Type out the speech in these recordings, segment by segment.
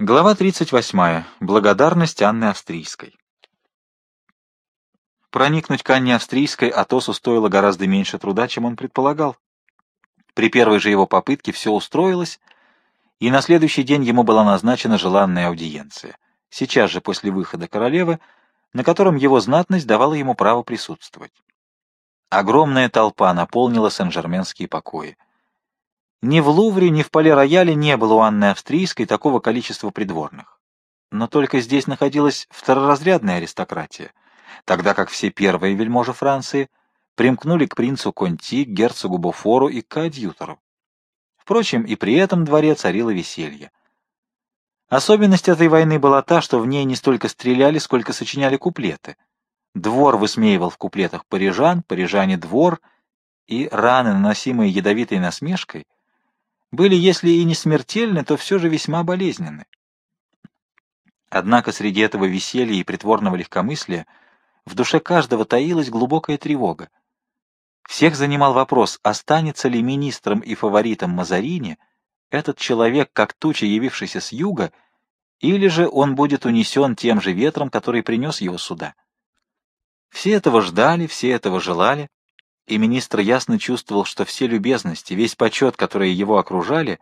Глава 38. Благодарность Анны Австрийской. Проникнуть к Анне Австрийской Атосу стоило гораздо меньше труда, чем он предполагал. При первой же его попытке все устроилось, и на следующий день ему была назначена желанная аудиенция, сейчас же после выхода королевы, на котором его знатность давала ему право присутствовать. Огромная толпа наполнила Сен-Жерменские покои. Ни в Лувре, ни в Пале-Рояле не было у Анны Австрийской такого количества придворных. Но только здесь находилась второразрядная аристократия, тогда как все первые вельможи Франции примкнули к принцу Конти, герцогу Буфору и коадьютору. Впрочем, и при этом дворе царило веселье. Особенность этой войны была та, что в ней не столько стреляли, сколько сочиняли куплеты. Двор высмеивал в куплетах парижан, парижане — двор, и раны, наносимые ядовитой насмешкой, были, если и не смертельны, то все же весьма болезненны. Однако среди этого веселья и притворного легкомыслия в душе каждого таилась глубокая тревога. Всех занимал вопрос, останется ли министром и фаворитом Мазарини этот человек, как туча, явившийся с юга, или же он будет унесен тем же ветром, который принес его сюда. Все этого ждали, все этого желали, и министр ясно чувствовал, что все любезности, весь почет, которые его окружали,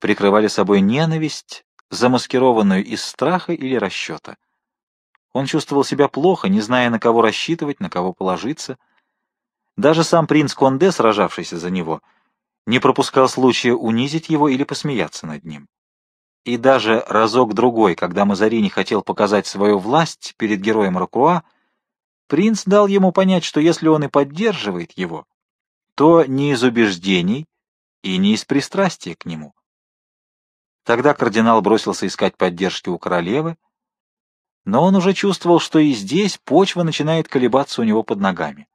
прикрывали собой ненависть, замаскированную из страха или расчета. Он чувствовал себя плохо, не зная, на кого рассчитывать, на кого положиться. Даже сам принц Конде, сражавшийся за него, не пропускал случая унизить его или посмеяться над ним. И даже разок-другой, когда Мазарини хотел показать свою власть перед героем Рокруа, Принц дал ему понять, что если он и поддерживает его, то не из убеждений и не из пристрастия к нему. Тогда кардинал бросился искать поддержки у королевы, но он уже чувствовал, что и здесь почва начинает колебаться у него под ногами.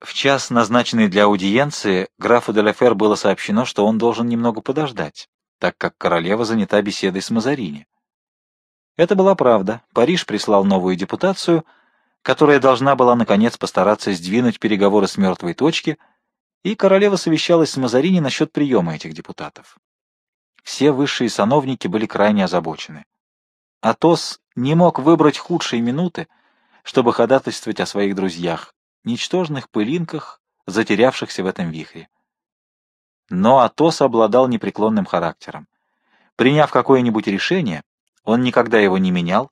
В час, назначенный для аудиенции, графу де Лефер было сообщено, что он должен немного подождать, так как королева занята беседой с Мазарини. Это была правда. Париж прислал новую депутацию, которая должна была, наконец, постараться сдвинуть переговоры с мертвой точки, и королева совещалась с Мазарини насчет приема этих депутатов. Все высшие сановники были крайне озабочены. Атос не мог выбрать худшие минуты, чтобы ходатайствовать о своих друзьях, ничтожных пылинках, затерявшихся в этом вихре. Но Атос обладал непреклонным характером. Приняв какое-нибудь решение, он никогда его не менял,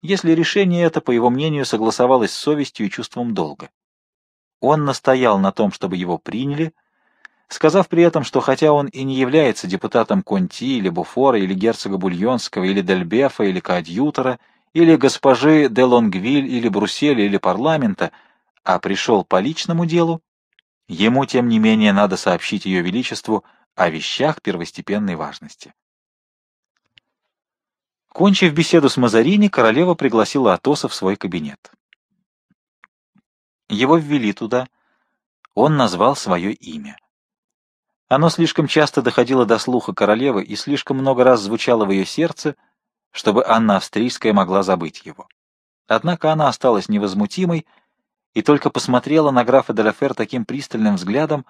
если решение это, по его мнению, согласовалось с совестью и чувством долга. Он настоял на том, чтобы его приняли, сказав при этом, что хотя он и не является депутатом Конти или Буфора или герцога Бульонского или Дельбефа или Коадьютора или госпожи де Лонгвиль или Брусселя или парламента, а пришел по личному делу, ему, тем не менее, надо сообщить ее величеству о вещах первостепенной важности. Кончив беседу с Мазарини, королева пригласила Атоса в свой кабинет. Его ввели туда. Он назвал свое имя. Оно слишком часто доходило до слуха королевы и слишком много раз звучало в ее сердце, чтобы Анна Австрийская могла забыть его. Однако она осталась невозмутимой и только посмотрела на графа Деляфер таким пристальным взглядом,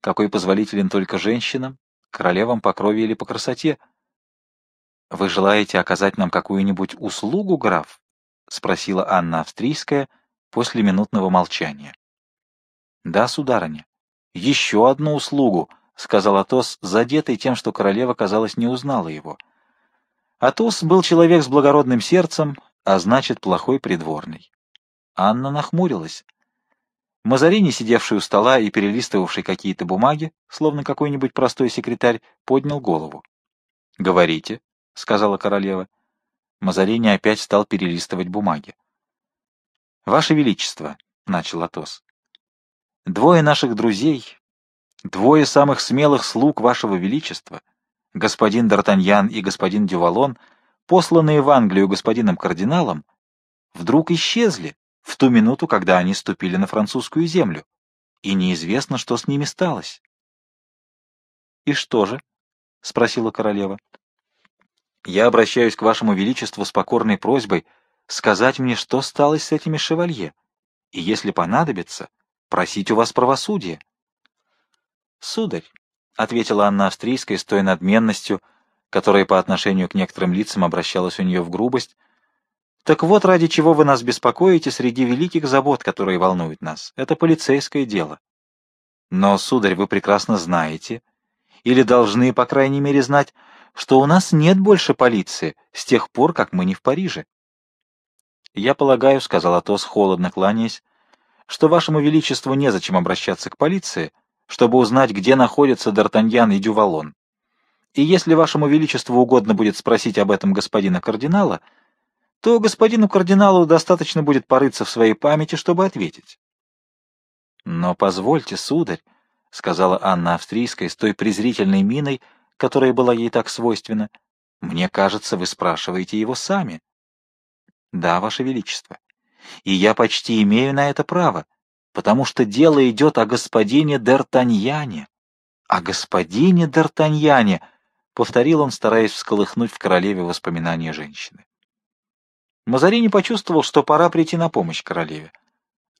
какой позволителен только женщинам, королевам по крови или по красоте —— Вы желаете оказать нам какую-нибудь услугу, граф? — спросила Анна Австрийская после минутного молчания. — Да, сударыня. — Еще одну услугу, — сказал Атос, задетый тем, что королева, казалось, не узнала его. Атос был человек с благородным сердцем, а значит, плохой придворный. Анна нахмурилась. Мазарини, сидевший у стола и перелистывавший какие-то бумаги, словно какой-нибудь простой секретарь, поднял голову. — Говорите, — сказала королева. Мазарини опять стал перелистывать бумаги. — Ваше Величество, — начал Атос, — двое наших друзей, двое самых смелых слуг Вашего Величества, господин Д'Артаньян и господин Дювалон, посланные в Англию господином кардиналом, вдруг исчезли в ту минуту, когда они ступили на французскую землю, и неизвестно, что с ними сталось. — И что же? — спросила королева. Я обращаюсь к вашему величеству с покорной просьбой сказать мне, что стало с этими шевалье, и, если понадобится, просить у вас правосудия. — Сударь, — ответила Анна Австрийская с той надменностью, которая по отношению к некоторым лицам обращалась у нее в грубость. «Так вот, ради чего вы нас беспокоите среди великих забот, которые волнуют нас. Это полицейское дело. Но, сударь, вы прекрасно знаете, или должны, по крайней мере, знать, что у нас нет больше полиции с тех пор, как мы не в Париже. «Я полагаю», — сказал Атос, холодно кланяясь, — «что вашему величеству незачем обращаться к полиции, чтобы узнать, где находятся Д'Артаньян и Дювалон. И если вашему величеству угодно будет спросить об этом господина кардинала, то господину кардиналу достаточно будет порыться в своей памяти, чтобы ответить». «Но позвольте, сударь», — сказала Анна Австрийская с той презрительной миной, которая была ей так свойственна, — «мне кажется, вы спрашиваете его сами». Да, Ваше Величество. И я почти имею на это право, потому что дело идет о господине Д'Артаньяне. О господине Д'Артаньяне, — повторил он, стараясь всколыхнуть в королеве воспоминания женщины. Мазарини почувствовал, что пора прийти на помощь королеве.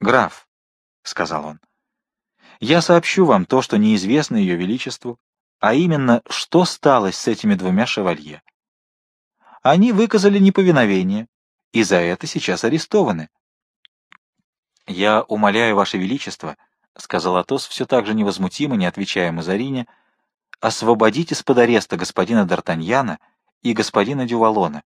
«Граф», — сказал он, — «я сообщу вам то, что неизвестно ее величеству, а именно, что стало с этими двумя шевалье. Они выказали неповиновение, и за это сейчас арестованы. — Я умоляю, Ваше Величество, — сказал Атос, все так же невозмутимо, не отвечая Мазарине, — освободить из-под ареста господина Д'Артаньяна и господина Дювалона.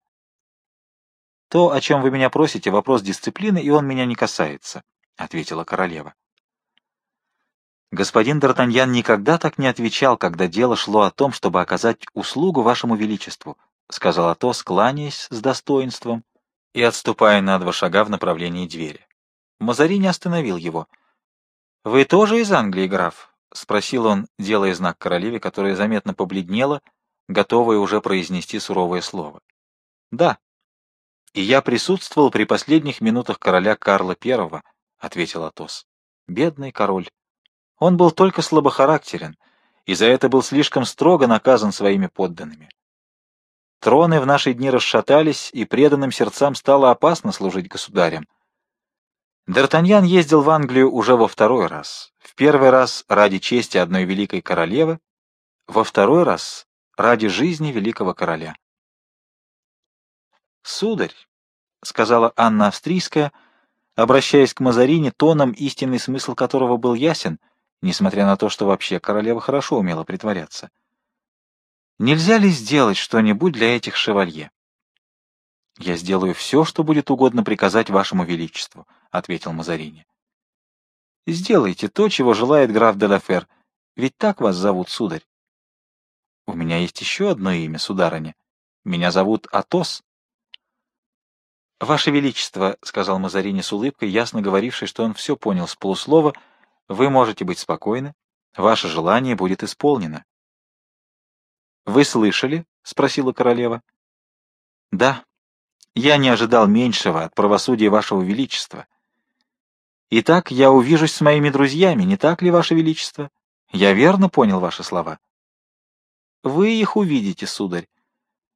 — То, о чем вы меня просите, вопрос дисциплины, и он меня не касается, — ответила королева. Господин Д'Артаньян никогда так не отвечал, когда дело шло о том, чтобы оказать услугу вашему величеству, — сказал Атос, кланяясь с достоинством и отступая на два шага в направлении двери. Мазарини остановил его. — Вы тоже из Англии, граф? — спросил он, делая знак королеве, которая заметно побледнела, готовая уже произнести суровое слово. — Да. — И я присутствовал при последних минутах короля Карла I, — ответил Атос. — Бедный король. Он был только слабохарактерен, и за это был слишком строго наказан своими подданными. Троны в наши дни расшатались, и преданным сердцам стало опасно служить государям. Д'Артаньян ездил в Англию уже во второй раз. В первый раз ради чести одной великой королевы, во второй раз ради жизни великого короля. «Сударь», — сказала Анна Австрийская, обращаясь к Мазарине тоном, истинный смысл которого был ясен, несмотря на то, что вообще королева хорошо умела притворяться, — Нельзя ли сделать что-нибудь для этих шевалье? — Я сделаю все, что будет угодно приказать вашему величеству, — ответил Мазарини. — Сделайте то, чего желает граф де Лафер, ведь так вас зовут, сударь. — У меня есть еще одно имя, сударыня. Меня зовут Атос. — Ваше Величество, — сказал Мазарини с улыбкой, ясно говоривший, что он все понял с полуслова, — вы можете быть спокойны, ваше желание будет исполнено. «Вы слышали?» — спросила королева. «Да. Я не ожидал меньшего от правосудия вашего величества. Итак, я увижусь с моими друзьями, не так ли, ваше величество? Я верно понял ваши слова?» «Вы их увидите, сударь.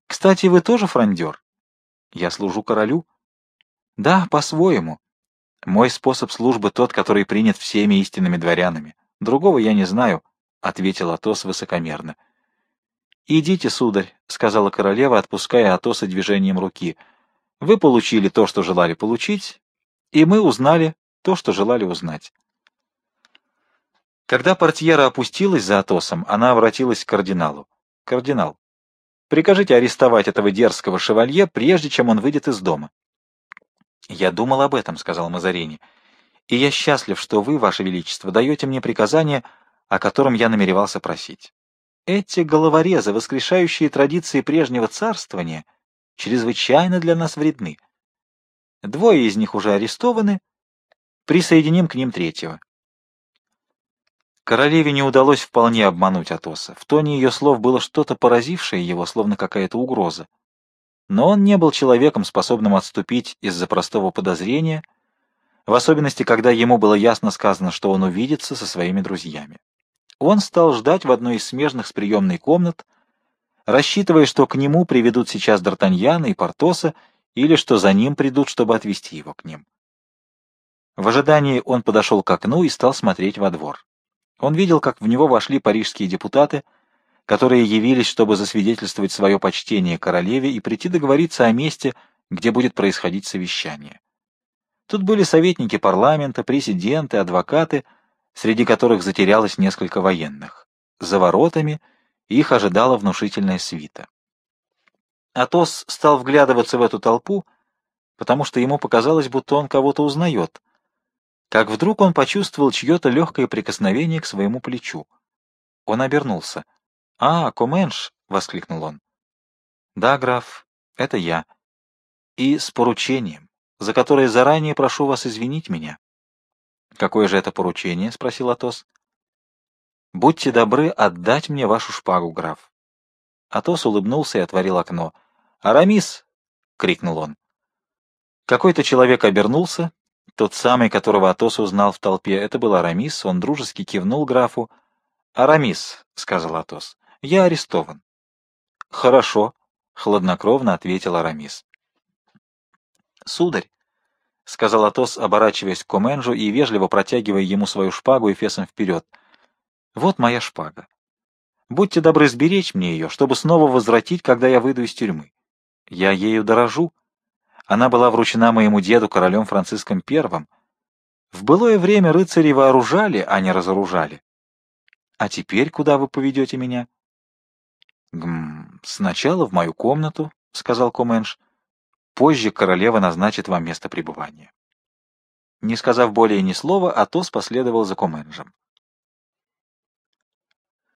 Кстати, вы тоже фрондер?» «Я служу королю?» «Да, по-своему. Мой способ службы тот, который принят всеми истинными дворянами. Другого я не знаю», — ответил Атос высокомерно. «Идите, сударь», — сказала королева, отпуская Атоса движением руки. «Вы получили то, что желали получить, и мы узнали то, что желали узнать». Когда портьера опустилась за Атосом, она обратилась к кардиналу. «Кардинал, прикажите арестовать этого дерзкого шевалье, прежде чем он выйдет из дома». «Я думал об этом», — сказал Мазарини, — «и я счастлив, что вы, ваше величество, даете мне приказание, о котором я намеревался просить». Эти головорезы, воскрешающие традиции прежнего царствования, чрезвычайно для нас вредны. Двое из них уже арестованы, присоединим к ним третьего. Королеве не удалось вполне обмануть Атоса. В тоне ее слов было что-то поразившее его, словно какая-то угроза. Но он не был человеком, способным отступить из-за простого подозрения, в особенности, когда ему было ясно сказано, что он увидится со своими друзьями. Он стал ждать в одной из смежных с приемной комнат, рассчитывая, что к нему приведут сейчас Д'Артаньяна и Портоса, или что за ним придут, чтобы отвезти его к ним. В ожидании он подошел к окну и стал смотреть во двор. Он видел, как в него вошли парижские депутаты, которые явились, чтобы засвидетельствовать свое почтение королеве и прийти договориться о месте, где будет происходить совещание. Тут были советники парламента, президенты, адвокаты, среди которых затерялось несколько военных. За воротами их ожидала внушительная свита. Атос стал вглядываться в эту толпу, потому что ему показалось, будто он кого-то узнает. Как вдруг он почувствовал чье-то легкое прикосновение к своему плечу. Он обернулся. «А, Коменш!» — воскликнул он. «Да, граф, это я. И с поручением, за которое заранее прошу вас извинить меня». «Какое же это поручение?» — спросил Атос. «Будьте добры отдать мне вашу шпагу, граф». Атос улыбнулся и отворил окно. «Арамис!» — крикнул он. Какой-то человек обернулся, тот самый, которого Атос узнал в толпе. Это был Арамис, он дружески кивнул графу. «Арамис», — сказал Атос, — «я арестован». «Хорошо», — хладнокровно ответил Арамис. «Сударь», — сказал Атос, оборачиваясь к Коменжу и вежливо протягивая ему свою шпагу и фесом вперед, — «вот моя шпага. Будьте добры сберечь мне ее, чтобы снова возвратить, когда я выйду из тюрьмы. Я ею дорожу. Она была вручена моему деду королем Франциском I. В былое время рыцари вооружали, а не разоружали. А теперь куда вы поведете меня? — Гм, сначала в мою комнату, — сказал Коменш. — Позже королева назначит вам место пребывания. Не сказав более ни слова, Атос последовал за Коменжем.